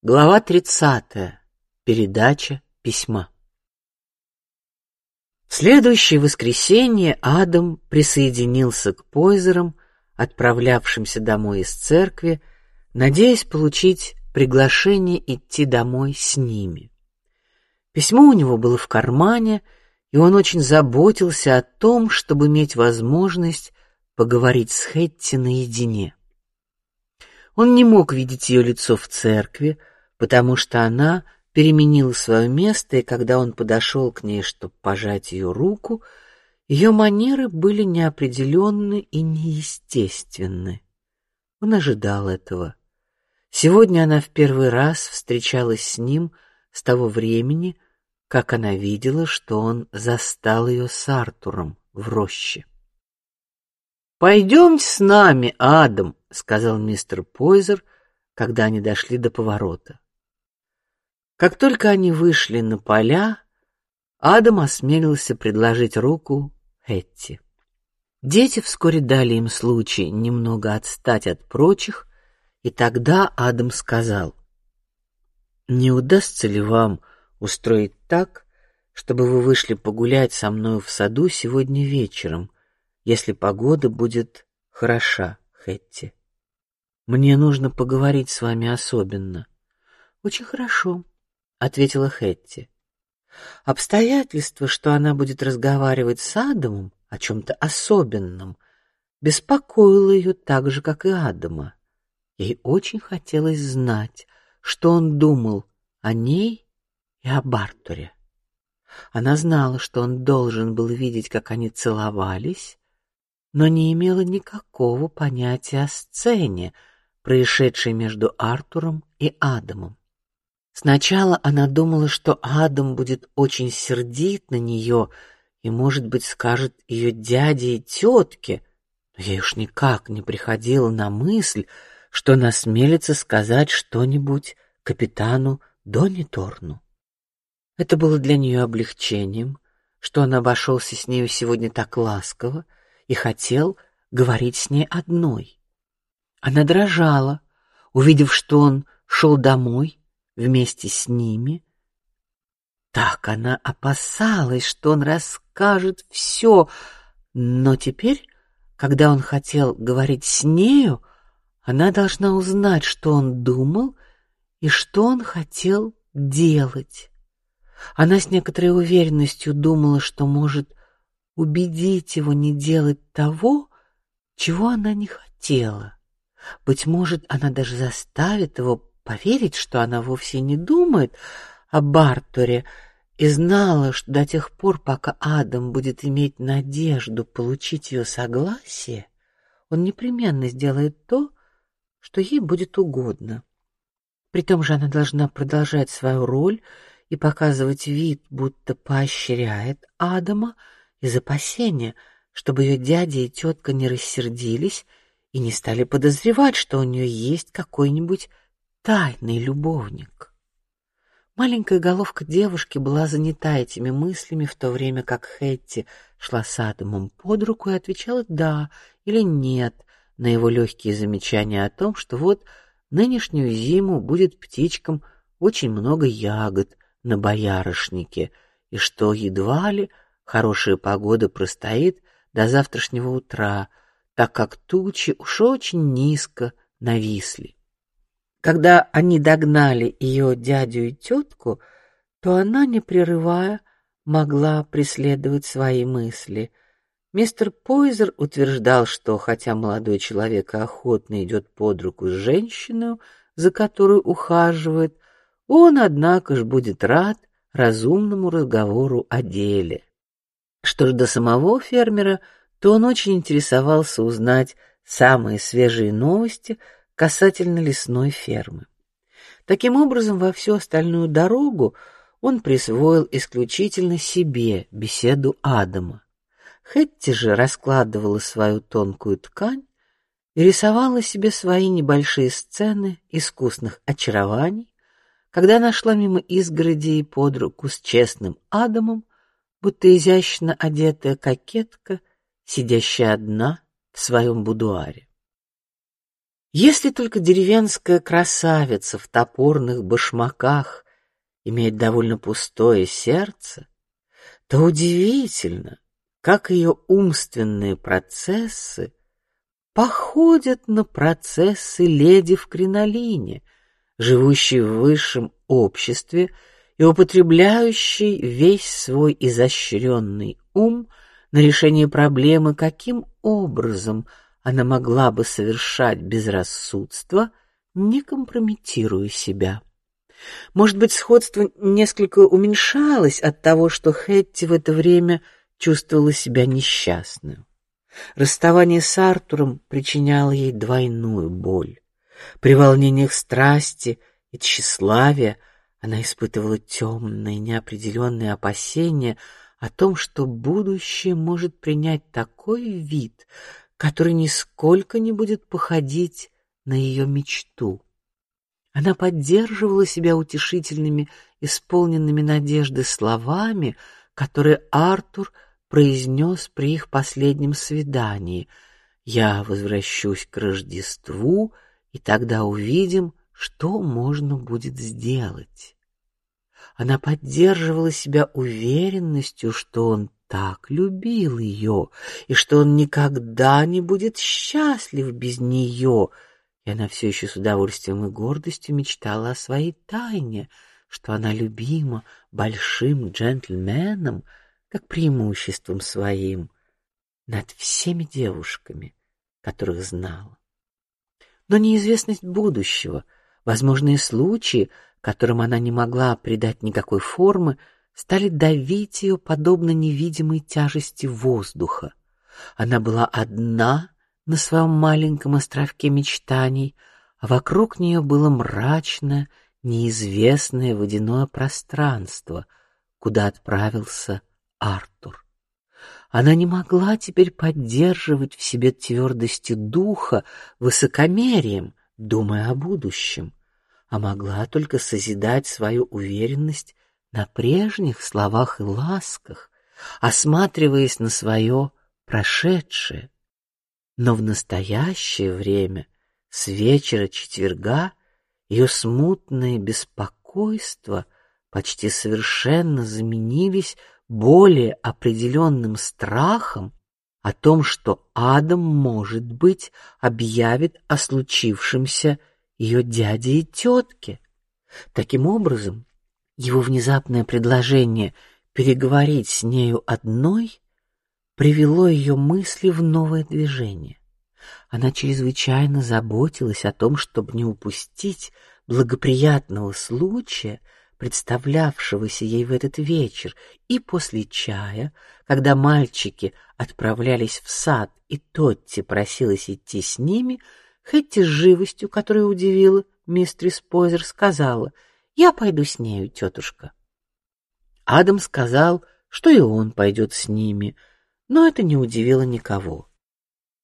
Глава 30. Передача письма. В следующее воскресенье Адам присоединился к Пойзерам, отправлявшимся домой из церкви, надеясь получить приглашение идти домой с ними. Письмо у него было в кармане, и он очень заботился о том, чтобы иметь возможность поговорить с Хэтти наедине. Он не мог видеть ее лицо в церкви, потому что она переменила свое место, и когда он подошел к ней, чтобы пожать ее руку, ее манеры были неопределенны и неестественны. Он ожидал этого. Сегодня она в первый раз встречалась с ним с того времени, как она видела, что он застал ее с Артуром в роще. Пойдемте с нами, Адам, сказал мистер Пойзер, когда они дошли до поворота. Как только они вышли на поля, Адам осмелился предложить руку Хэтти. Дети вскоре дали им случай немного отстать от прочих, и тогда Адам сказал: "Не удастся ли вам устроить так, чтобы вы вышли погулять со мной в саду сегодня вечером, если погода будет хороша, Хэтти?" Мне нужно поговорить с вами особенно. Очень хорошо, ответила Хэтти. Обстоятельство, что она будет разговаривать с Адамом о чем-то особенном, беспокоило ее так же, как и Адама. Ей очень хотелось знать, что он думал о ней и о Бартуре. Она знала, что он должен был видеть, как они целовались, но не имела никакого понятия о сцене, происшедшей между Артуром и Адамом. Сначала она думала, что Адам будет очень сердит на нее и, может быть, скажет ее дяде и тетке, но ей уж никак не приходило на мысль, что она смелится сказать что-нибудь капитану Дониторну. Это было для нее облегчением, что он обошелся с нею сегодня так ласково и хотел говорить с ней одной. Она дрожала, увидев, что он шел домой вместе с ними. Так она опасалась, что он расскажет все, но теперь, когда он хотел говорить с нею, она должна узнать, что он думал и что он хотел делать. Она с некоторой уверенностью думала, что может убедить его не делать того, чего она не хотела. Быть может, она даже заставит его поверить, что она вовсе не думает о Барторе и знала, что до тех пор, пока Адам будет иметь надежду получить ее согласие, он непременно сделает то, что ей будет угодно. При том же она должна продолжать свою роль и показывать вид, будто поощряет Адама из опасения, чтобы ее дядя и тетка не рассердились и не стали подозревать, что у нее есть какой-нибудь тайный любовник. Маленькая головка девушки была занята этими мыслями в то время, как Хэтти шла с Адамом под руку и отвечала да или нет на его легкие замечания о том, что вот нынешнюю зиму будет птичкам очень много ягод на боярышнике и что едва ли хорошая погода простоит до завтрашнего утра, так как тучи уж очень низко нависли. Когда они догнали ее дядю и тетку, то она, не прерывая, могла преследовать свои мысли. Мистер Пойзер утверждал, что хотя молодой человек охотно идет под руку с женщиной, за которую ухаживает, он, однако ж, будет рад разумному разговору о деле. Что ж до самого фермера, то он очень интересовался узнать самые свежие новости касательно лесной фермы. Таким образом, во всю остальную дорогу он присвоил исключительно себе беседу Адама. Хэтти же раскладывала свою тонкую ткань и рисовала себе свои небольшие сцены искусных очарований, когда нашла мимо изгороди и под руку с честным Адамом, будто изящно одетая кокетка сидящая одна в своем будуаре. Если только деревенская красавица в топорных башмаках имеет довольно пустое сердце, то удивительно, как ее умственные процессы походят на процессы леди в кринолине, живущей в высшем обществе и употребляющей весь свой изощренный ум на решение проблемы, каким образом она могла бы совершать безрассудство, не компрометируя себя. Может быть, сходство несколько уменьшалось от того, что Хэтти в это время чувствовала себя несчастной. Расставание с Артуром причиняло ей двойную боль. При волнениях страсти и тщеславия она испытывала темные, неопределенные опасения о том, что будущее может принять такой вид, который нисколько не будет походить на ее мечту. Она поддерживала себя утешительными, исполненными надежды словами, которые Артур произнес при их последнем свидании: "Я возвращусь к Рождеству, и тогда увидим, что можно будет сделать". Она поддерживала себя уверенностью, что он так любил ее и что он никогда не будет счастлив без нее. И она все еще с удовольствием и гордостью мечтала о своей тайне, что она любима большим джентльменом, как преимуществом своим над всеми девушками, которых знала. Но неизвестность будущего, возможные случаи, которым она не могла придать никакой формы, стали давить ее подобно невидимой тяжести воздуха. Она была одна на своем маленьком островке мечтаний, а вокруг нее было мрачное, неизвестное водяное пространство, куда отправился Артур. Она не могла теперь поддерживать в себе твердости духа высокомерием, думая о будущем, а могла только созидать свою уверенность на прежних словах и ласках, осматриваясь на свое прошедшее. Но в настоящее время, с вечера четверга, ее смутное беспокойство почти совершенно заменились более определенным страхом о том, что Адам, может быть, объявит о случившемся ее дяде и тетке. Таким образом, его внезапное предложение переговорить с нею одной привело ее мысли в новое движение. Она чрезвычайно заботилась о том, чтобы не упустить благоприятного случая представлявшегося ей в этот вечер, и после чая, когда мальчики отправлялись в сад, и Тотти просилась идти с ними, Хэтти с живостью, которая удивила мистерис Позер, сказала: "Я пойду с нею, тетушка". Адам сказал, что и он пойдет с ними, но это не удивило никого.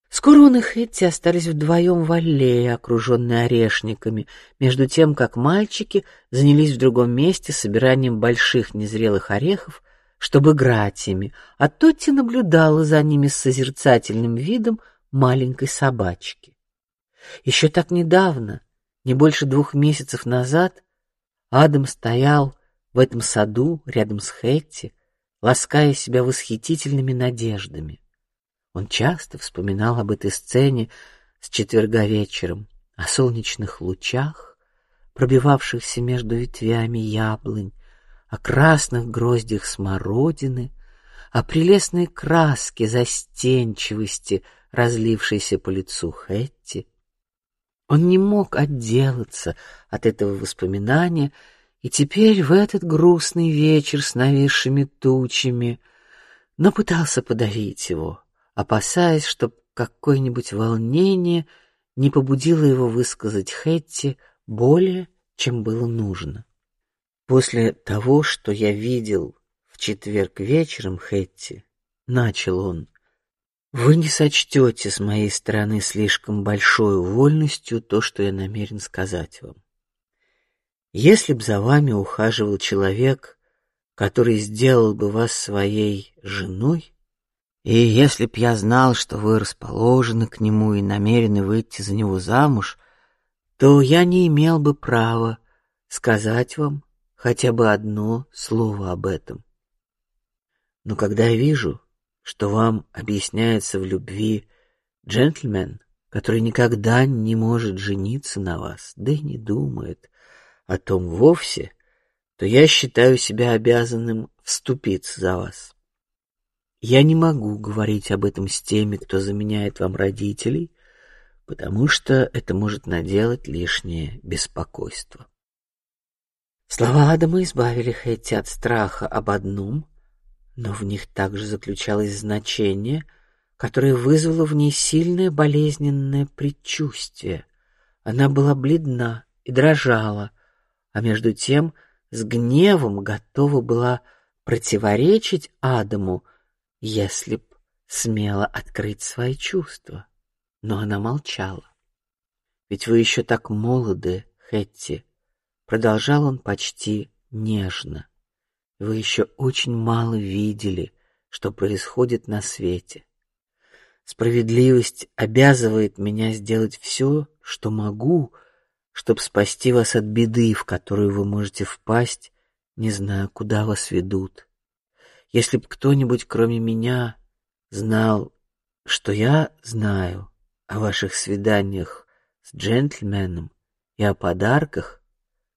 Скоро он и Хэтти остались вдвоем в аллее, окруженной орешниками, между тем, как мальчики занялись в другом месте собиранием больших незрелых орехов, чтобы играть ими, а Тотти наблюдала за ними с созерцательным видом маленькой собачки. Еще так недавно, не больше двух месяцев назад, Адам стоял в этом саду рядом с Хэтти, лаская себя восхитительными надеждами. Он часто вспоминал об этой сцене с четверга вечером, о солнечных лучах, пробивавшихся между ветвями яблонь, о красных гроздях смородины, о прелестной краске застенчивости, разлившейся по лицу Хэтти. Он не мог отделаться от этого воспоминания, и теперь в этот грустный вечер с нависшими тучами, но пытался подавить его опасаясь, чтоб какое-нибудь волнение не побудило его высказать Хэтти более, чем было нужно. После того, что я видел в четверг вечером, Хэтти, начал он, вы не сочтете с моей стороны слишком большой вольностью то, что я намерен сказать вам. Если б за вами ухаживал человек, который сделал бы вас своей женой, И если б я знал, что вы расположены к нему и намерены выйти за него замуж, то я не имел бы права сказать вам хотя бы одно слово об этом. Но когда я вижу, что вам объясняется в любви джентльмен, который никогда не может жениться на вас, да и не думает о том вовсе, то я считаю себя обязанным вступиться за вас. Я не могу говорить об этом с теми, кто заменяет вам родителей, потому что это может наделать лишнее беспокойство. Слова Адама избавили Хэтти от страха об одном, но в них также заключалось значение, которое вызвало в ней сильное болезненное предчувствие. Она была бледна и дрожала, а между тем с гневом готова была противоречить Адаму, если б смела открыть свои чувства. Но она молчала. Ведь вы еще так молоды, Хэтти, продолжал он почти нежно. Вы еще очень мало видели, что происходит на свете. Справедливость обязывает меня сделать все, что могу, чтобы спасти вас от беды, в которую вы можете впасть, не зная, куда вас ведут. Если б кто-нибудь, кроме меня, знал, что я знаю о ваших свиданиях с джентльменом и о подарках,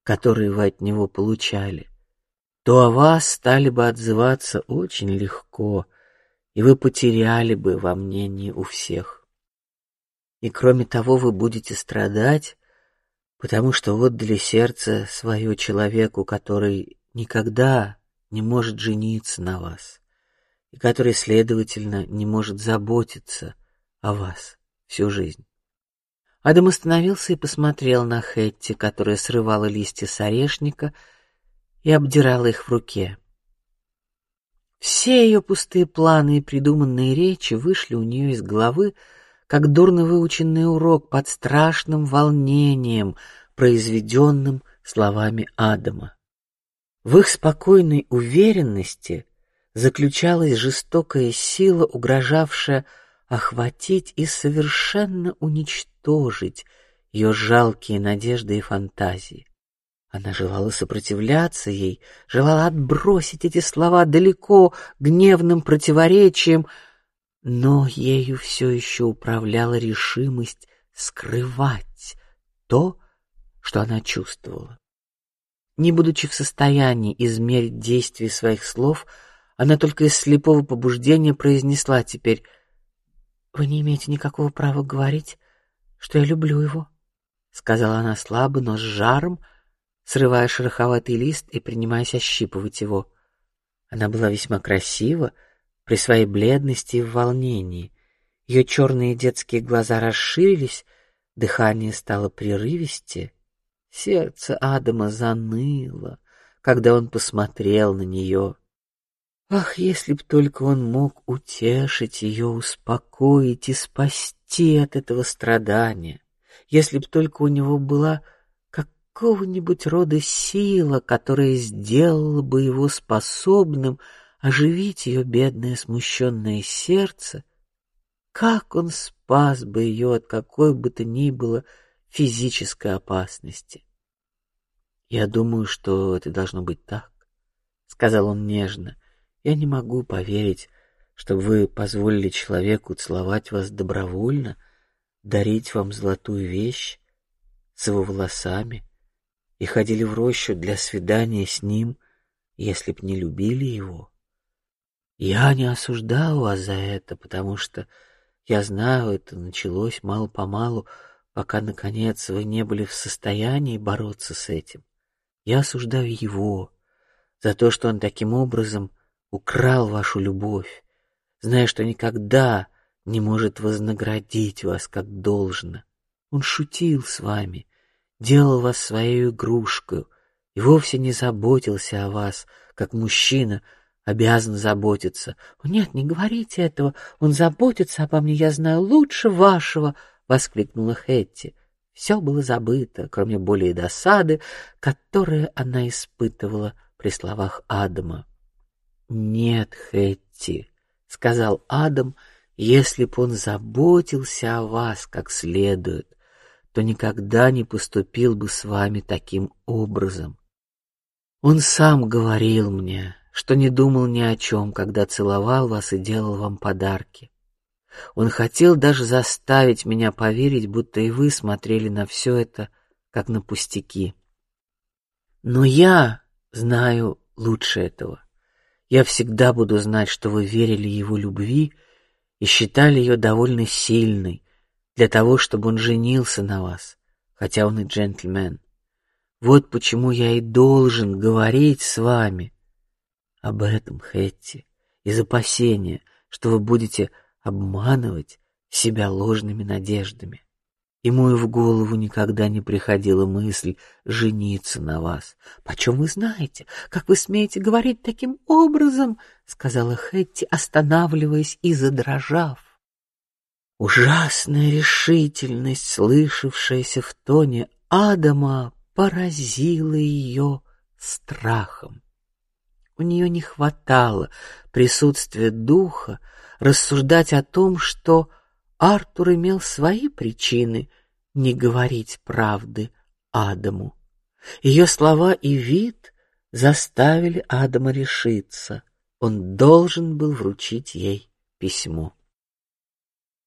которые вы от него получали, то о вас стали бы отзываться очень легко, и вы потеряли бы во мнении у всех. И кроме того, вы будете страдать, потому что отдали сердце свое человеку, который никогда не может жениться на вас и который, следовательно, не может заботиться о вас всю жизнь. Адам остановился и посмотрел на Хэтти, которая срывала листья с орешника и обдирала их в руке. Все ее пустые планы и придуманные речи вышли у нее из головы, как дурно выученный урок под страшным волнением, произведенным словами Адама. В их спокойной уверенности заключалась жестокая сила, угрожавшая охватить и совершенно уничтожить ее жалкие надежды и фантазии. Она желала сопротивляться ей, желала отбросить эти слова далеко гневным противоречием, но ею все еще управляла решимость скрывать то, что она чувствовала. Не будучи в состоянии измерить действие своих слов, она только из слепого побуждения произнесла теперь: "Вы не имеете никакого права говорить, что я люблю его", сказала она слабо, но с жаром срывая шероховатый лист и принимаясь ощипывать его. Она была весьма красива при своей бледности и волнении. Ее черные детские глаза расширились, дыхание стало прерывистее. Сердце Адама заныло, когда он посмотрел на нее. Ах, если б только он мог утешить ее, успокоить и спасти от этого страдания! Если б только у него была какого-нибудь рода сила, которая сделала бы его способным оживить ее бедное смущенное сердце, как он спас бы ее от какой бы то ни было физической опасности. Я думаю, что это должно быть так, сказал он нежно. Я не могу поверить, что вы позволили человеку целовать вас добровольно, дарить вам золотую вещь с его волосами и ходили в рощу для свидания с ним, если б не любили его. Я не осуждаю вас за это, потому что я знаю, это началось мало по малу, пока наконец вы не были в состоянии бороться с этим. Я осуждаю его за то, что он таким образом украл вашу любовь, зная, что никогда не может вознаградить вас как должно. Он шутил с вами, делал вас своей игрушкой и вовсе не заботился о вас, как мужчина обязан заботиться. Нет, не говорите этого. Он заботится обо мне, я знаю лучше вашего, воскликнула Хэтти. Все было забыто, кроме боли и досады, которые она испытывала при словах Адама. Нет, Хэтти, сказал Адам, если б он заботился о вас как следует, то никогда не поступил бы с вами таким образом. Он сам говорил мне, что не думал ни о чем, когда целовал вас и делал вам подарки. Он хотел даже заставить меня поверить, будто и вы смотрели на все это как на пустяки. Но я знаю лучше этого. Я всегда буду знать, что вы верили его любви и считали ее довольно сильной для того, чтобы он женился на вас, хотя он и джентльмен. Вот почему я и должен говорить с вами об этом, Хэтти, из опасения, что вы будете обманывать себя ложными надеждами. Ему и в голову никогда не приходила мысль жениться на вас. Почем вы знаете, как вы смеете говорить таким образом? сказала Хэтти, останавливаясь и задрожав. Ужасная решительность, слышавшаяся в тоне Адама, поразила ее страхом. У нее не хватало присутствия духа рассуждать о том, что Артур имел свои причины не говорить правды Адаму. Ее слова и вид заставили Адама решиться. Он должен был вручить ей письмо.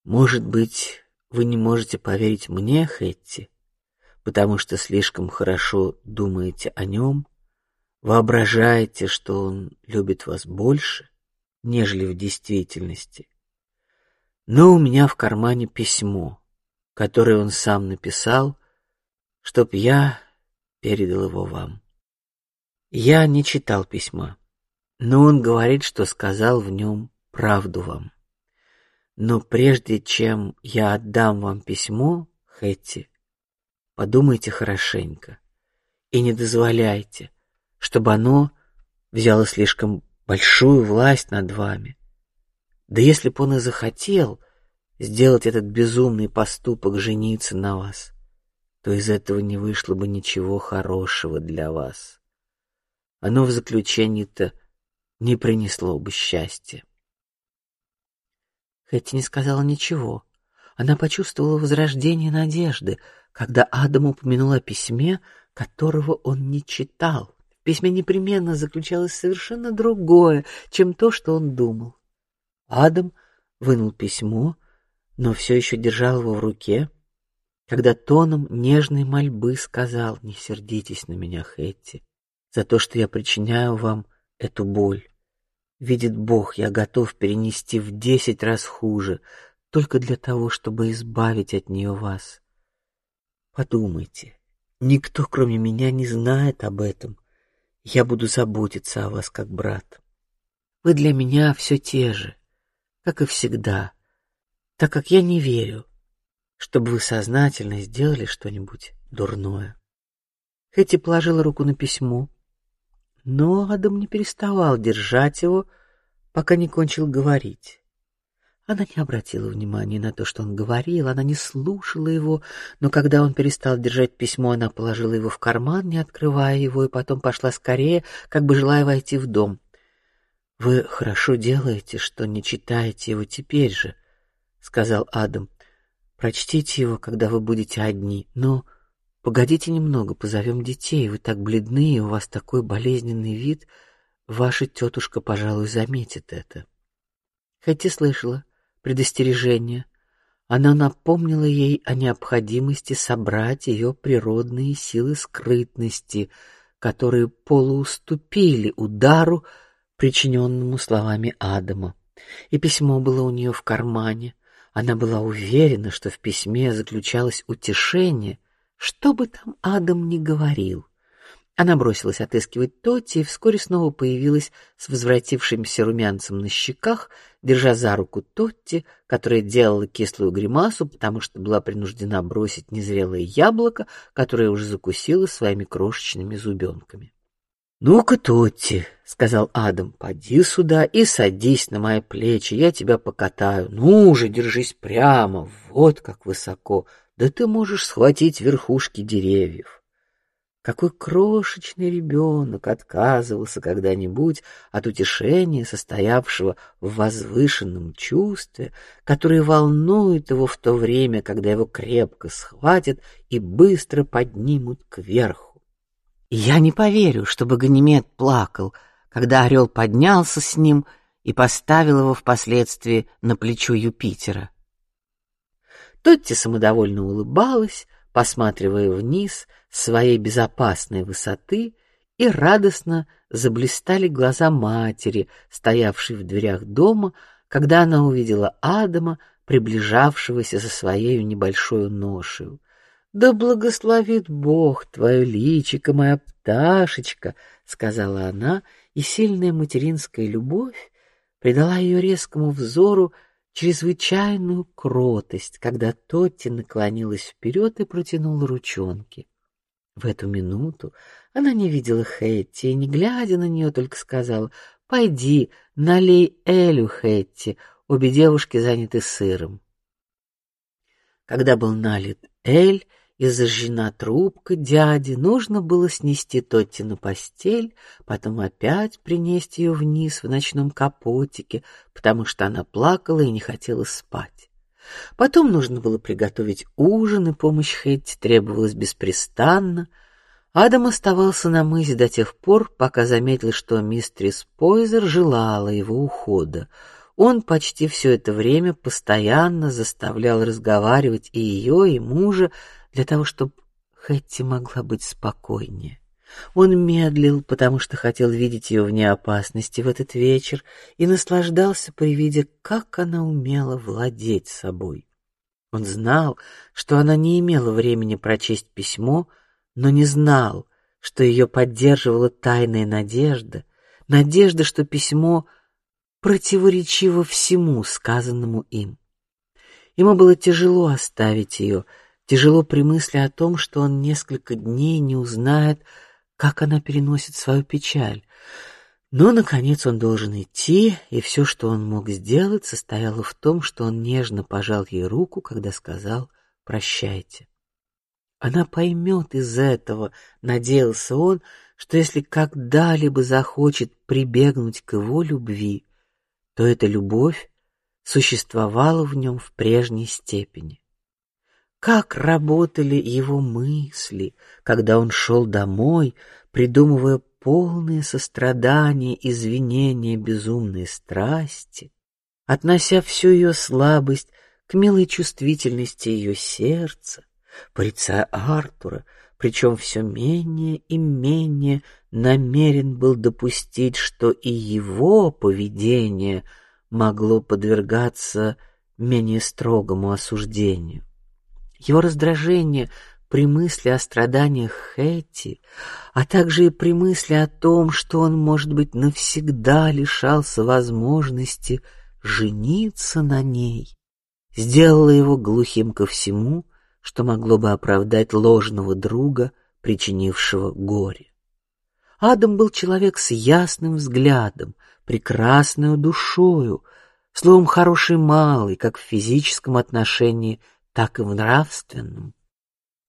Может быть, вы не можете поверить мне, Хэтти, потому что слишком хорошо думаете о нем, воображаете, что он любит вас больше, нежели в действительности. Но у меня в кармане письмо, которое он сам написал, чтоб я передал его вам. Я не читал письма, но он говорит, что сказал в нем правду вам. Но прежде чем я отдам вам письмо, Хэтти, подумайте хорошенько и не дозволяйте, чтобы оно взяло слишком большую власть над вами. Да если бы он и захотел сделать этот безумный поступок, жениться на вас, то из этого не вышло бы ничего хорошего для вас. Оно в заключении-то не принесло бы счастья. Хэтти не сказала ничего. Она почувствовала возрождение надежды, когда Адам упомянул о письме, которого он не читал. В письме непременно заключалось совершенно другое, чем то, что он думал. Адам вынул письмо, но все еще держал его в руке, когда тоном нежной мольбы сказал: "Не сердитесь на меня, Хэтти, за то, что я причиняю вам эту боль. Видит Бог, я готов перенести в десять раз хуже, только для того, чтобы избавить от нее вас. Подумайте, никто, кроме меня, не знает об этом. Я буду заботиться о вас как брат. Вы для меня все те же, как и всегда, так как я не верю, чтобы вы сознательно сделали что-нибудь дурное. Хэти положила руку на письмо, но Адам не переставал держать его, пока не кончил говорить. Она не обратила внимания на то, что он говорил, она не слушала его, но когда он перестал держать письмо, она положила его в карман, не открывая его, и потом пошла скорее, как бы желая войти в дом. Вы хорошо делаете, что не читаете его теперь же, сказал Адам. Прочтите его, когда вы будете одни. Но погодите немного, позовем детей. Вы так бледны, и у вас такой болезненный вид. Ваша тетушка, пожалуй, заметит это. Хотя слышала предостережение. Она напомнила ей о необходимости собрать ее природные силы скрытности, которые полууступили удару причиненному словами Адама. И письмо было у нее в кармане. Она была уверена, что в письме заключалось утешение, что бы там Адам ни говорил. Она бросилась отыскивать Тоти и вскоре снова появилась с возвратившимся румянцем на щеках, держа за руку Тотти, которая делала кислую гримасу, потому что была принуждена бросить незрелое яблоко, которое уже закусила своими крошечными зубенками. Ну-ка, Тотти, сказал Адам, поди сюда и садись на мои плечи, я тебя покатаю. Ну уже держись прямо, вот как высоко, да ты можешь схватить верхушки деревьев. Какой крошечный ребенок отказывался когда-нибудь от утешения, состоявшего в возвышенном чувстве, которое волнует его в то время, когда его крепко схватят и быстро поднимут кверху. Я не поверю, чтобы Ганимед плакал, когда орел поднялся с ним и поставил его впоследствии на плечо Юпитера. Тотти самодовольно улыбалась, посматривая вниз с своей безопасной высоты, и радостно заблистали глаза матери, стоявшей в дверях дома, когда она увидела Адама, приближавшегося со своей небольшой ношей. Да благословит Бог твое личико, моя пташечка, сказала она, и сильная материнская любовь придала ее резкому взору чрезвычайную кротость, когда Тотти наклонилась вперед и протянула ручонки. В эту минуту она не видела Хэтти и, не глядя на нее, только сказала: "Пойди, налей Элю, Хэтти". Обе девушки заняты сыром. Когда был налит Эль, и зажжена трубка дяди, нужно было снести Тотти на постель, потом опять принести ее вниз в ночном капотике, потому что она плакала и не хотела спать. Потом нужно было приготовить ужин, и помощь Хэтти требовалась беспрестанно. Адам оставался на мысе до тех пор, пока заметил, что мистерис Пойзер желала его ухода. Он почти все это время постоянно заставлял разговаривать и ее, и мужа, для того, чтобы Хэтти могла быть спокойнее. Он медлил, потому что хотел видеть ее вне опасности в этот вечер, и наслаждался при виде, как она умела владеть собой. Он знал, что она не имела времени прочесть письмо, но не знал, что ее поддерживала тайная надежда, надежда, что письмо противоречиво всему сказанному им. Ему было тяжело оставить ее, Тяжело при мысли о том, что он несколько дней не узнает, как она переносит свою печаль. Но наконец он должен идти, и все, что он мог сделать, состояло в том, что он нежно пожал ей руку, когда сказал прощайте. Она поймет из этого, надеялся он, что если когда-либо захочет прибегнуть к его любви, то эта любовь существовала в нем в прежней степени. Как работали его мысли, когда он шел домой, придумывая полные сострадания, извинения безумной страсти, относя всю ее слабость к милой чувствительности ее сердца, порицая Артура, причем все менее и менее намерен был допустить, что и его поведение могло подвергаться менее строгому осуждению. Его раздражение при мысли о страданиях Хэти, а также и при мысли о том, что он, может быть, навсегда лишался возможности жениться на ней, сделало его глухим ко всему, что могло бы оправдать ложного друга, причинившего горе. Адам был человек с ясным взглядом, прекрасной душою, словом хороший малый, как в физическом отношении, так и в нравственном.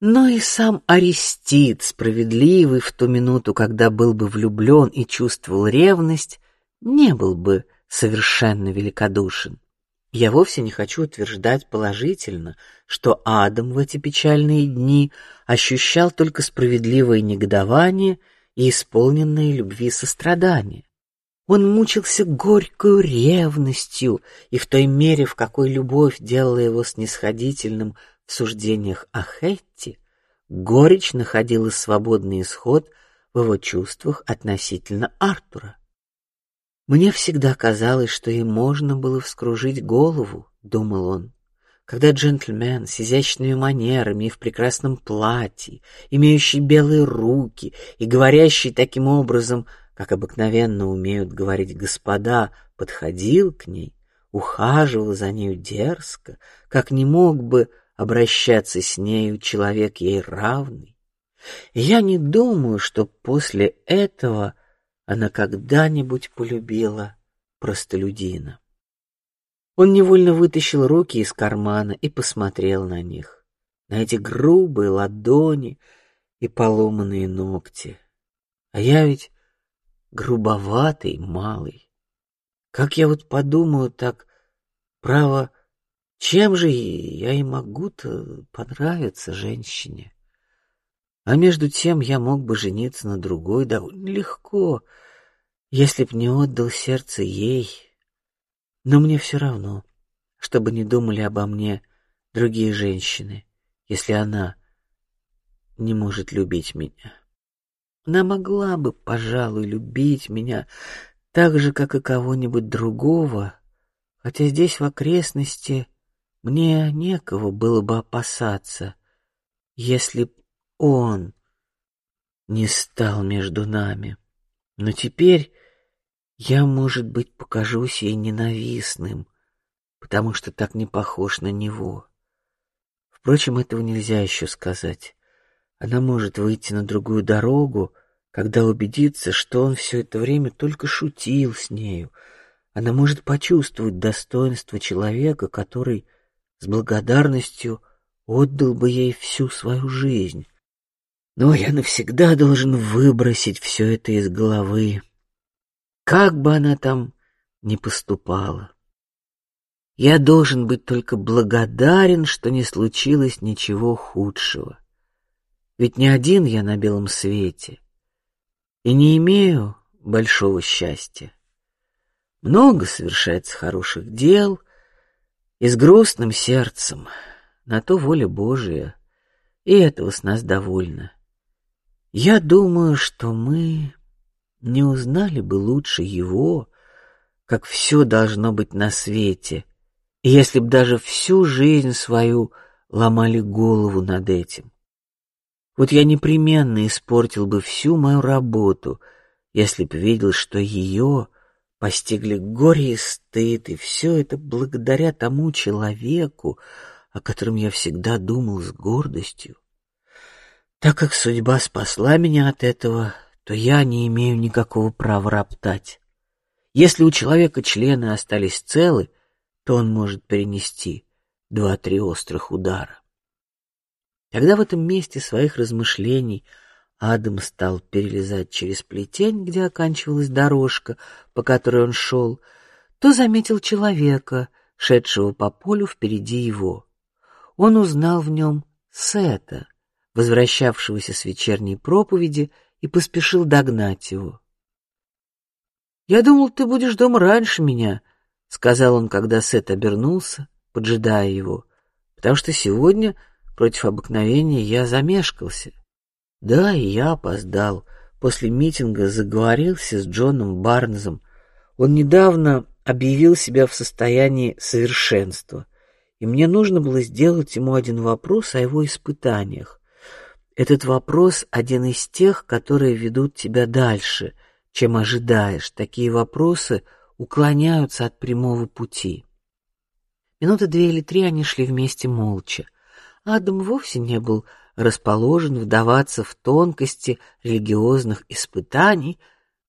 Но и сам Аристид, справедливый в ту минуту, когда был бы влюблен и чувствовал ревность, не был бы совершенно великодушен. Я вовсе не хочу утверждать положительно, что Адам в эти печальные дни ощущал только справедливое негодование и исполненное любви сострадание. Он мучился горькой ревностью, и в той мере, в какой любовь делала его снисходительным в суждениях о Хэтти, горечь находила свободный исход в его чувствах относительно Артура. Мне всегда казалось, что ей можно было вскружить голову, думал он, когда джентльмен с изящными манерами и в прекрасном платье, имеющий белые руки и говорящий таким образом как обыкновенно умеют говорить господа, подходил к ней, ухаживал за нею дерзко, как не мог бы обращаться с нею человек ей равный. я не думаю, что после этого она когда-нибудь полюбила простолюдина. Он невольно вытащил руки из кармана и посмотрел на них, на эти грубые ладони и поломанные ногти. А я ведь грубоватый, малый. Как я вот подумаю так, право, чем же я и могу-то понравиться женщине? А между тем я мог бы жениться на другой довольно легко, если б не отдал сердце ей. Но мне все равно, чтобы не думали обо мне другие женщины, если она не может любить меня. Она могла бы, пожалуй, любить меня так же, как и кого-нибудь другого, хотя здесь в окрестности мне некого было бы опасаться, если б он не стал между нами. Но теперь я, может быть, покажусь ей ненавистным, потому что так не похож на него. Впрочем, этого нельзя еще сказать. Она может выйти на другую дорогу, когда убедится, что он все это время только шутил с нею. Она может почувствовать достоинство человека, который с благодарностью отдал бы ей всю свою жизнь. Но я навсегда должен выбросить все это из головы, как бы она там ни поступала. Я должен быть только благодарен, что не случилось ничего худшего. Ведь не один я на белом свете и не имею большого счастья. Много совершается хороших дел, и с грустным сердцем на то воля Божия, и этого с нас довольно. Я думаю, что мы не узнали бы лучше его, как все должно быть на свете, если б даже всю жизнь свою ломали голову над этим. Вот я непременно испортил бы всю мою работу, если б видел, что ее постигли горе и стыд, и все это благодаря тому человеку, о котором я всегда думал с гордостью. Так как судьба спасла меня от этого, то я не имею никакого права роптать. Если у человека члены остались целы, то он может перенести два-три острых удара. Когда в этом месте своих размышлений Адам стал перелезать через плетень, где оканчивалась дорожка, по которой он шел, то заметил человека, шедшего по полю впереди его. Он узнал в нем Сета, возвращавшегося с вечерней проповеди, и поспешил догнать его. Я думал, ты будешь дома раньше меня, сказал он, когда Сет обернулся, поджидая его, потому что сегодня против обыкновения я замешкался. Да, и я опоздал. После митинга заговорился с Джоном Барнсом. Он недавно объявил себя в состоянии совершенства, и мне нужно было сделать ему один вопрос о его испытаниях. Этот вопрос один из тех, которые ведут тебя дальше, чем ожидаешь. Такие вопросы уклоняются от прямого пути. Минуты две или три они шли вместе молча. Адам вовсе не был расположен вдаваться в тонкости религиозных испытаний,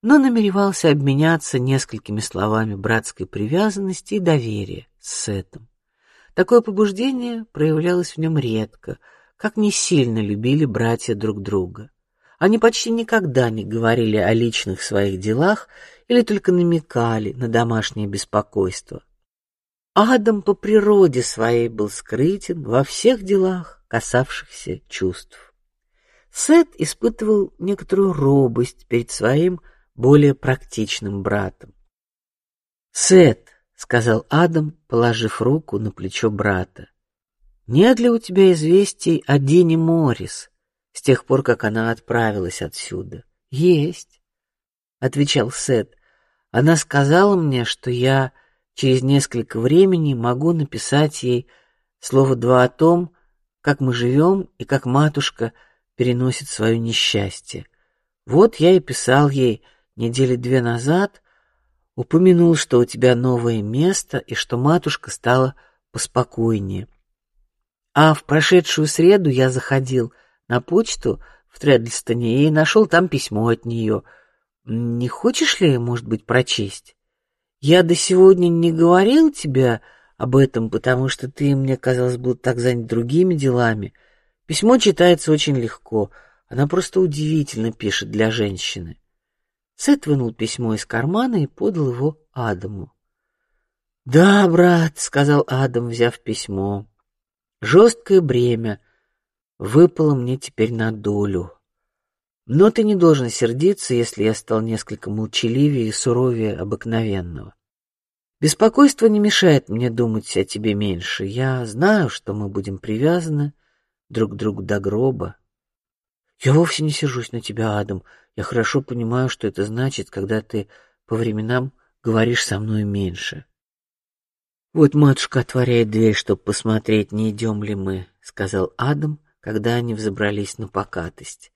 но намеревался обменяться несколькими словами братской привязанности и доверия с Сетом. Такое побуждение проявлялось в нем редко, как не сильно любили братья друг друга. Они почти никогда не говорили о личных своих делах или только намекали на домашнее беспокойство. Адам по природе своей был скрытен во всех делах, касавшихся чувств. Сет испытывал некоторую робость перед своим более практичным братом. Сет, сказал Адам, положив руку на плечо брата, нет ли у тебя известий о Дине Моррис с тех пор, как она отправилась отсюда? Есть, отвечал Сет. Она сказала мне, что я через несколько времени могу написать ей слово два о том, как мы живем и как матушка переносит свое несчастье. Вот я и писал ей недели две назад, упомянул, что у тебя новое место и что матушка стала поспокойнее. А в прошедшую среду я заходил на почту в Тредлстоне и нашел там письмо от нее. Не хочешь ли, может быть, прочесть? Я до сегодня не говорил тебе об этом, потому что ты мне казалось был так занят другими делами. Письмо читается очень легко. Она просто удивительно пишет для женщины. Сет вынул письмо из кармана и подал его Адаму. Да, брат, сказал Адам, взяв письмо. Жесткое бремя выпало мне теперь на долю. Но ты не должен сердиться, если я стал несколько молчаливее и суровее обыкновенного. Беспокойство не мешает мне думать о тебе меньше. Я знаю, что мы будем привязаны друг к другу до гроба. Я вовсе не сержусь на тебя, Адам. Я хорошо понимаю, что это значит, когда ты по временам говоришь со мной меньше. Вот матушка отворяет дверь, чтобы посмотреть, не идем ли мы, сказал Адам, когда они взобрались на покатость.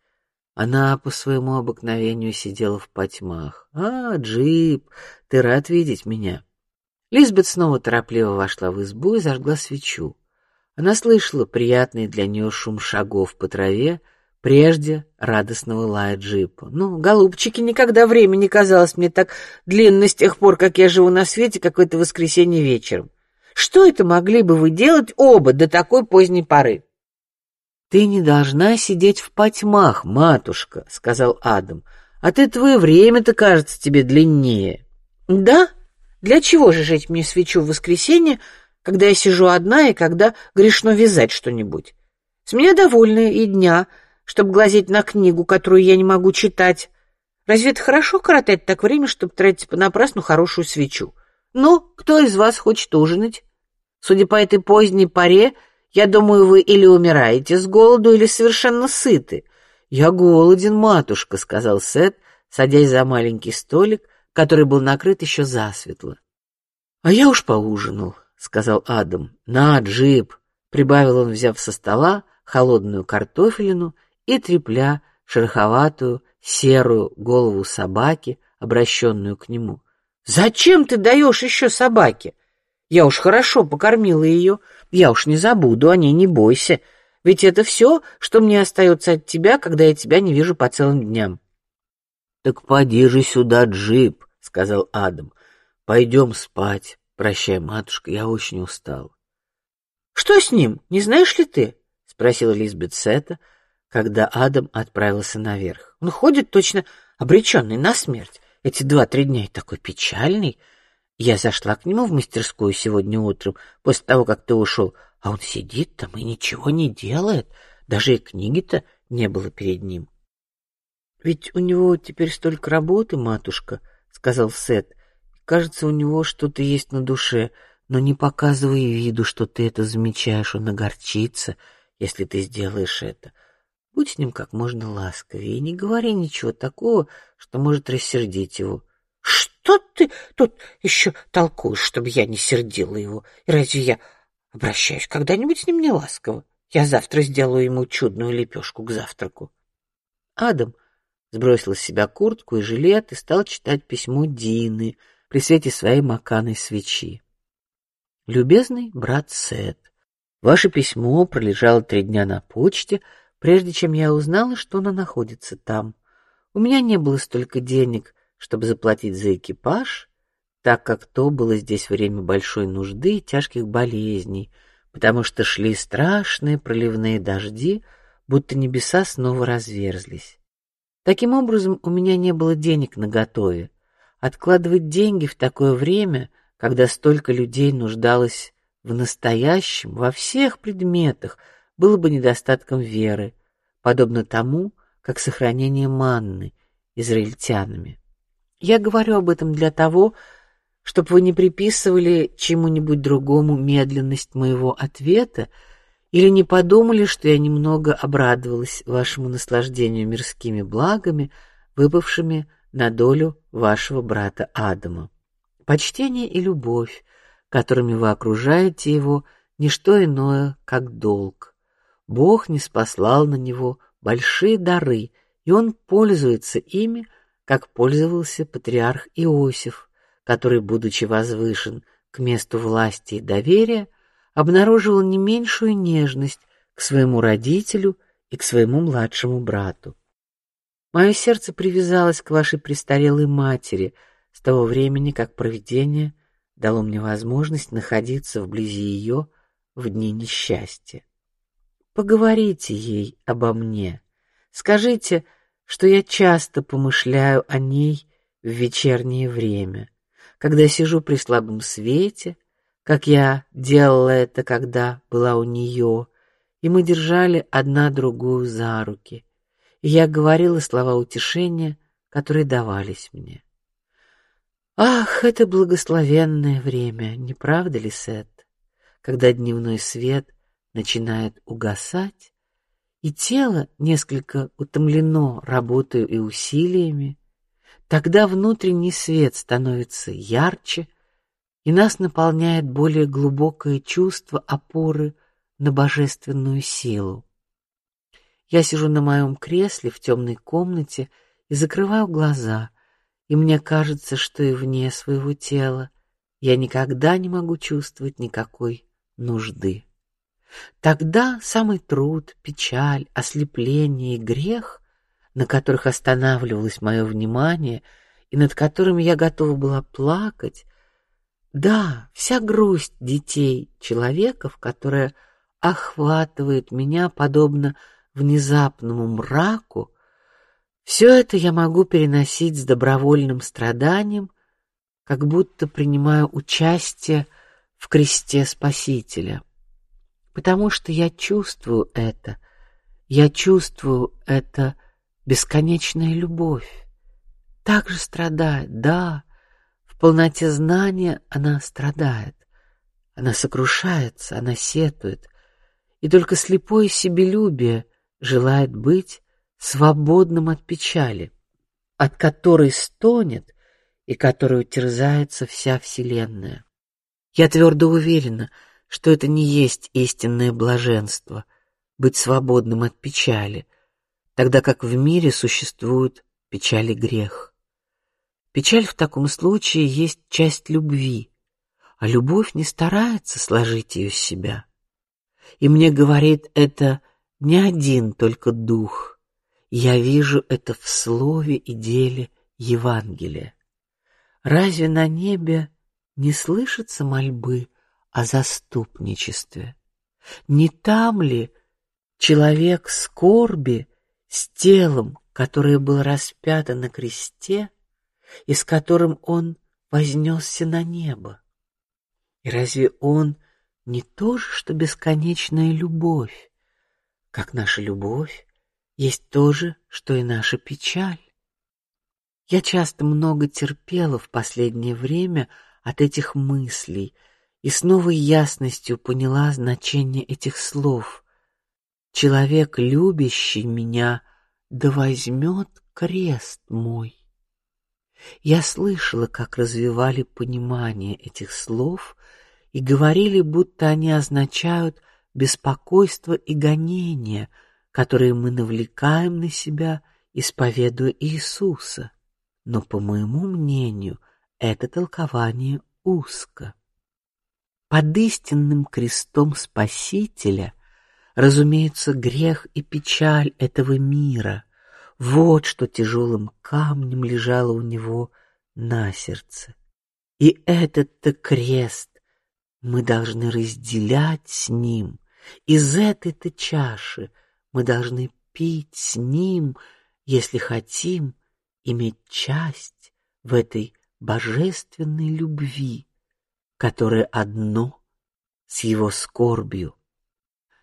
Она по своему обыкновению сидела в потьмах. А, Джип, ты рад видеть меня? Лизбет снова торопливо вошла в избу и зажгла свечу. Она слышала приятный для нее шум шагов по траве, прежде радостного лая джипа. Ну, голубчики, никогда время не казалось мне так длинно с тех пор, как я живу на свете, какое-то воскресенье вечером. Что это могли бы вы делать оба до такой поздней поры? Ты не должна сидеть в потьмах, матушка, сказал Адам. От этого и время-то кажется тебе длиннее. Да? Для чего же жечь мне свечу в воскресенье, когда я сижу одна и когда грешно вязать что-нибудь? С меня довольны и дня, чтобы глазеть на книгу, которую я не могу читать. Разве это хорошо коротать так время, чтобы тратить понапрасну хорошую свечу? Ну, кто из вас хочет ужинать? Судя по этой поздней поре, я думаю, вы или умираете с голоду, или совершенно сыты. Я голоден, матушка, сказал Сет, садясь за маленький столик, который был накрыт еще засветло. А я уж поужинал, сказал Адам. На, джип, прибавил он, взяв со стола холодную картофелину и трепля шероховатую серую голову собаки, обращенную к нему. Зачем ты даешь еще собаке? Я уж хорошо покормила ее, я уж не забуду о ней, не бойся. Ведь это все, что мне остается от тебя, когда я тебя не вижу по целым дням. Так поди же сюда, джип, сказал Адам. Пойдем спать. Прощай, матушка, я очень устал. Что с ним? Не знаешь ли ты? спросила Лизбет Сета, когда Адам отправился наверх. Он ходит точно обреченный на смерть. Эти два-три дня и такой печальный. Я зашла к нему в мастерскую сегодня утром, после того, как ты ушел, а он сидит там и ничего не делает. Даже и книги-то не было перед ним. Ведь у него теперь столько работы, матушка, сказал Сет. Кажется, у него что-то есть на душе, но не показывай виду, что ты это замечаешь, он огорчится, если ты сделаешь это. Будь с ним как можно ласковее и не говори ничего такого, что может рассердить его. Что ты тут еще толкуешь, чтобы я не сердила его? И разве я обращаюсь когда-нибудь с ним не ласково? Я завтра сделаю ему чудную лепешку к завтраку. Адам сбросил с себя куртку и жилет и стал читать письмо Дины при свете своей маканой свечи. Любезный брат Сет, ваше письмо пролежало три дня на почте, прежде чем я узнала, что она находится там. У меня не было столько денег, чтобы заплатить за экипаж, так как то было здесь время большой нужды и тяжких болезней, потому что шли страшные проливные дожди, будто небеса снова разверзлись. Таким образом, у меня не было денег на готове. Откладывать деньги в такое время, когда столько людей нуждалось в настоящем во всех предметах, было бы недостатком веры, подобно тому, как сохранение манны израильтянами. Я говорю об этом для того, чтобы вы не приписывали чему-нибудь другому медленность моего ответа или не подумали, что я немного обрадовалась вашему наслаждению мирскими благами, выпавшими на долю вашего брата Адама. Почтение и любовь, которыми вы окружаете его, не что иное, как долг. Бог не спаслал на него большие дары, и он пользуется ими, как пользовался патриарх Иосиф, который, будучи возвышен к месту власти и доверия, обнаруживал не меньшую нежность к своему родителю и к своему младшему брату. Мое сердце привязалось к вашей престарелой матери с того времени, как провидение дало мне возможность находиться вблизи ее в дни несчастья. Поговорите ей обо мне, Скажите, что я часто помышляю о ней в вечернее время, когда сижу при слабом свете, как я делала это, когда была у нее, и мы держали одна другую за руки, и я говорила слова утешения, которые давались мне. Ах, это благословенное время, не правда ли, Сет? Когда дневной свет начинает угасать, и тело несколько утомлено работой и усилиями, тогда внутренний свет становится ярче, и нас наполняет более глубокое чувство опоры на божественную силу. Я сижу на моем кресле в темной комнате и закрываю глаза, и мне кажется, что и вне своего тела я никогда не могу чувствовать никакой нужды. Тогда самый труд, печаль, ослепление и грех, на которых останавливалось мое внимание и над которыми я готова была плакать, да, вся грусть детей, человеков, которая охватывает меня подобно внезапному мраку, все это я могу переносить с добровольным страданием, как будто принимаю участие в кресте Спасителя потому что я чувствую это. Я чувствую это бесконечная любовь. Так же страдает, да, в полноте знания она страдает. Она сокрушается, она сетует, и только слепое себелюбие желает быть свободным от печали, от которой стонет и которую терзается вся вселенная. Я твердо уверена, что это не есть истинное блаженство быть свободным от печали, тогда как в мире существует печаль и грех. Печаль в таком случае есть часть любви, а любовь не старается сложить ее с себя. И мне говорит это не один только дух. Я вижу это в слове и деле Евангелия. Разве на небе не слышатся мольбы о заступничестве. Не там ли человек скорби с телом, которое было распято на кресте и с которым он вознесся на небо? И разве он не то же, что бесконечная любовь, как наша любовь есть то же, что и наша печаль? Я часто много терпела в последнее время от этих мыслей и с новой ясностью поняла значение этих слов. Человек, любящий меня, да возьмет крест мой. Я слышала, как развивали понимание этих слов и говорили, будто они означают беспокойство и гонения, которые мы навлекаем на себя, исповедуя Иисуса. Но по моему мнению, это толкование узко. Под истинным крестом Спасителя, разумеется, грех и печаль этого мира. Вот что тяжелым камнем лежало у него на сердце. И этот-то крест мы должны разделять с ним. Из этой-то чаши мы должны пить с ним, если хотим иметь часть в этой божественной любви которое одно с его скорбью.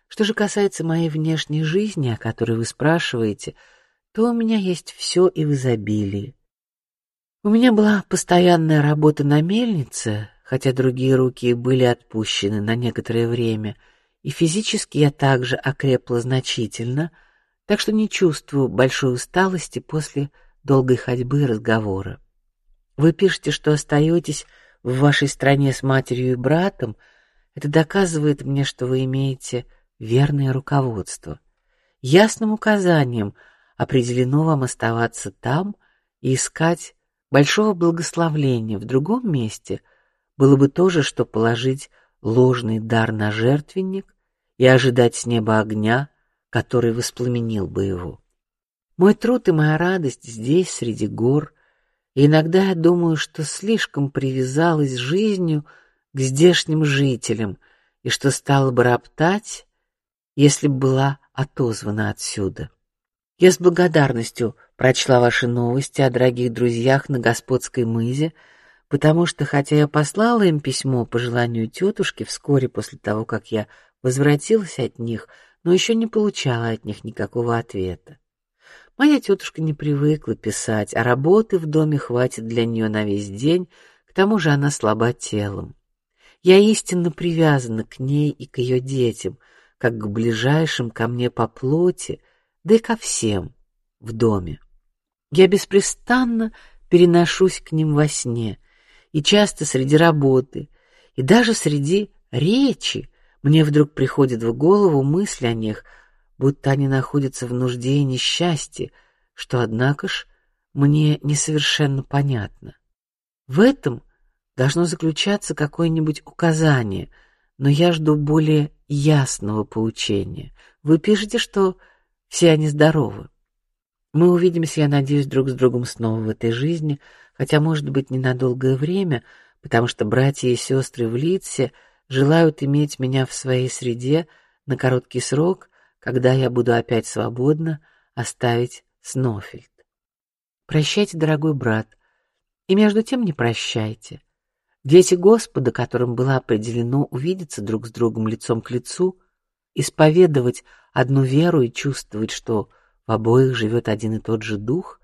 Что же касается моей внешней жизни, о которой вы спрашиваете, то у меня есть все и в изобилии. У меня была постоянная работа на мельнице, хотя другие руки были отпущены на некоторое время, и физически я также окрепла значительно, так что не чувствую большой усталости после долгой ходьбы и разговора. Вы пишете, что остаетесь в вашей стране с матерью и братом, это доказывает мне, что вы имеете верное руководство. Ясным указанием определено вам оставаться там и искать большого благословления в другом месте. Было бы то же, что положить ложный дар на жертвенник и ожидать с неба огня, который воспламенил бы его. Мой труд и моя радость здесь, среди гор, иногда я думаю, что слишком привязалась жизнью к здешним жителям и что стала бы роптать, если бы была отозвана отсюда. Я с благодарностью прочла ваши новости о дорогих друзьях на господской мызе, потому что, хотя я послала им письмо по желанию тетушки вскоре после того, как я возвратилась от них, но еще не получала от них никакого ответа. Моя тетушка не привыкла писать, а работы в доме хватит для нее на весь день. К тому же она слаба телом. Я истинно привязана к ней и к ее детям, как к ближайшим ко мне по плоти, да и ко всем в доме. Я беспрестанно переношусь к ним во сне, и часто среди работы, и даже среди речи мне вдруг приходит в голову мысль о них, будто они находятся в нужде и несчастье, что однако ж мне не совершенно понятно. В этом должно заключаться какое-нибудь указание, но я жду более ясного поучения. Вы пишете, что все они здоровы. Мы увидимся, я надеюсь, друг с другом снова в этой жизни, хотя, может быть, не на долгое время, потому что братья и сестры в Литсе желают иметь меня в своей среде на короткий срок, когда я буду опять свободна оставить Снофельд. Прощайте, дорогой брат, и между тем не прощайте. Дети Господа, которым было определено увидеться друг с другом лицом к лицу, исповедовать одну веру и чувствовать, что в обоих живет один и тот же дух,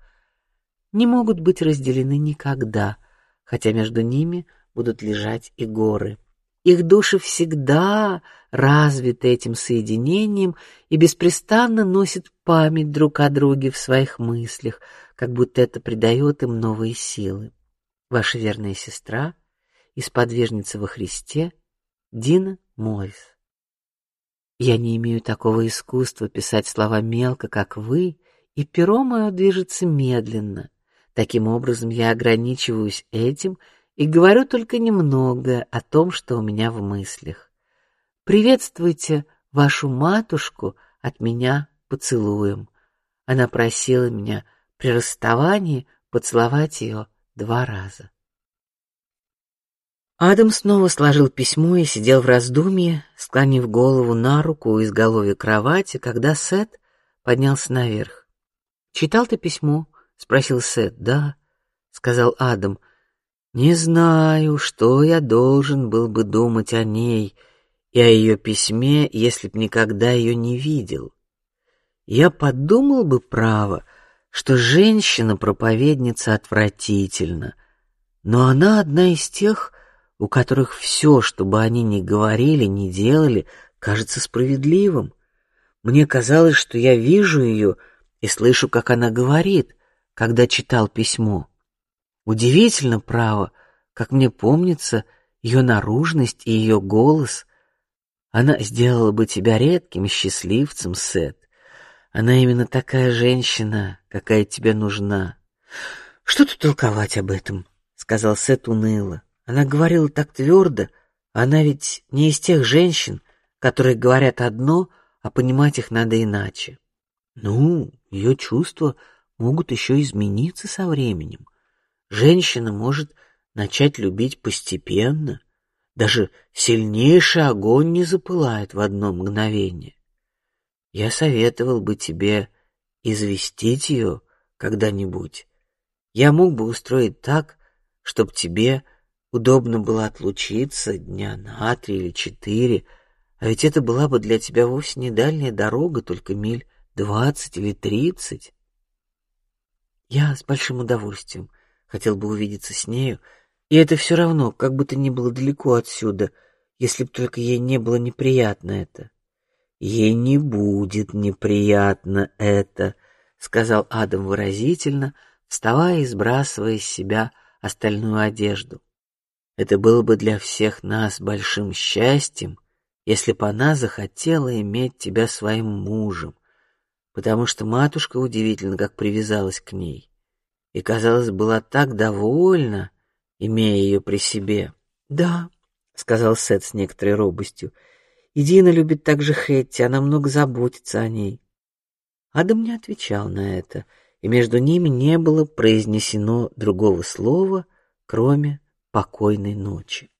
не могут быть разделены никогда, хотя между ними будут лежать и горы. Их души всегда развиты этим соединением и беспрестанно носят память друг о друге в своих мыслях, как будто это придает им новые силы. Ваша верная сестра и сподвижница во Христе Дина Морис. Я не имею такого искусства писать слова мелко, как вы, и перо мое движется медленно. Таким образом, я ограничиваюсь этим и говорю только немного о том, что у меня в мыслях. Приветствуйте вашу матушку от меня поцелуем. Она просила меня при расставании поцеловать ее два раза. Адам снова сложил письмо и сидел в раздумье, склонив голову на руку у изголовья кровати, когда Сет поднялся наверх. Читал ты письмо? спросил Сет. Да, сказал Адам. Не знаю, что я должен был бы думать о ней и о ее письме, если б никогда ее не видел. Я подумал бы право, что женщина проповедница отвратительна, но она одна из тех, у которых все, что бы они ни говорили, ни делали, кажется справедливым. Мне казалось, что я вижу ее и слышу, как она говорит, когда читал письмо. Удивительно, право, как мне помнится, ее наружность и ее голос. Она сделала бы тебя редким счастливцем, Сет. Она именно такая женщина, какая тебе нужна. Что тут толковать об этом? сказал Сет уныло. Она говорила так твердо, она ведь не из тех женщин, которые говорят одно, а понимать их надо иначе. Ну, ее чувства могут еще измениться со временем. Женщина может начать любить постепенно, даже сильнейший огонь не запылает в одно мгновение. Я советовал бы тебе известить ее когда-нибудь. Я мог бы устроить так, чтобы тебе Удобно было отлучиться дня на три или четыре, а ведь это была бы для тебя вовсе не дальняя дорога, только миль двадцать или тридцать. Я с большим удовольствием хотел бы увидеться с нею, и это все равно, как бы то ни было далеко отсюда, если б только ей не было неприятно это. Ей не будет неприятно это, сказал Адам выразительно, вставая и сбрасывая с себя остальную одежду. Это было бы для всех нас большим счастьем, если бы она захотела иметь тебя своим мужем, потому что матушка удивительно как привязалась к ней и, казалось, была так довольна, имея ее при себе. Да, сказал Сет с некоторой робостью. И Дина любит также Хэтти, она много заботится о ней. Адам не отвечал на это, и между ними не было произнесено другого слова, кроме покойной ночи.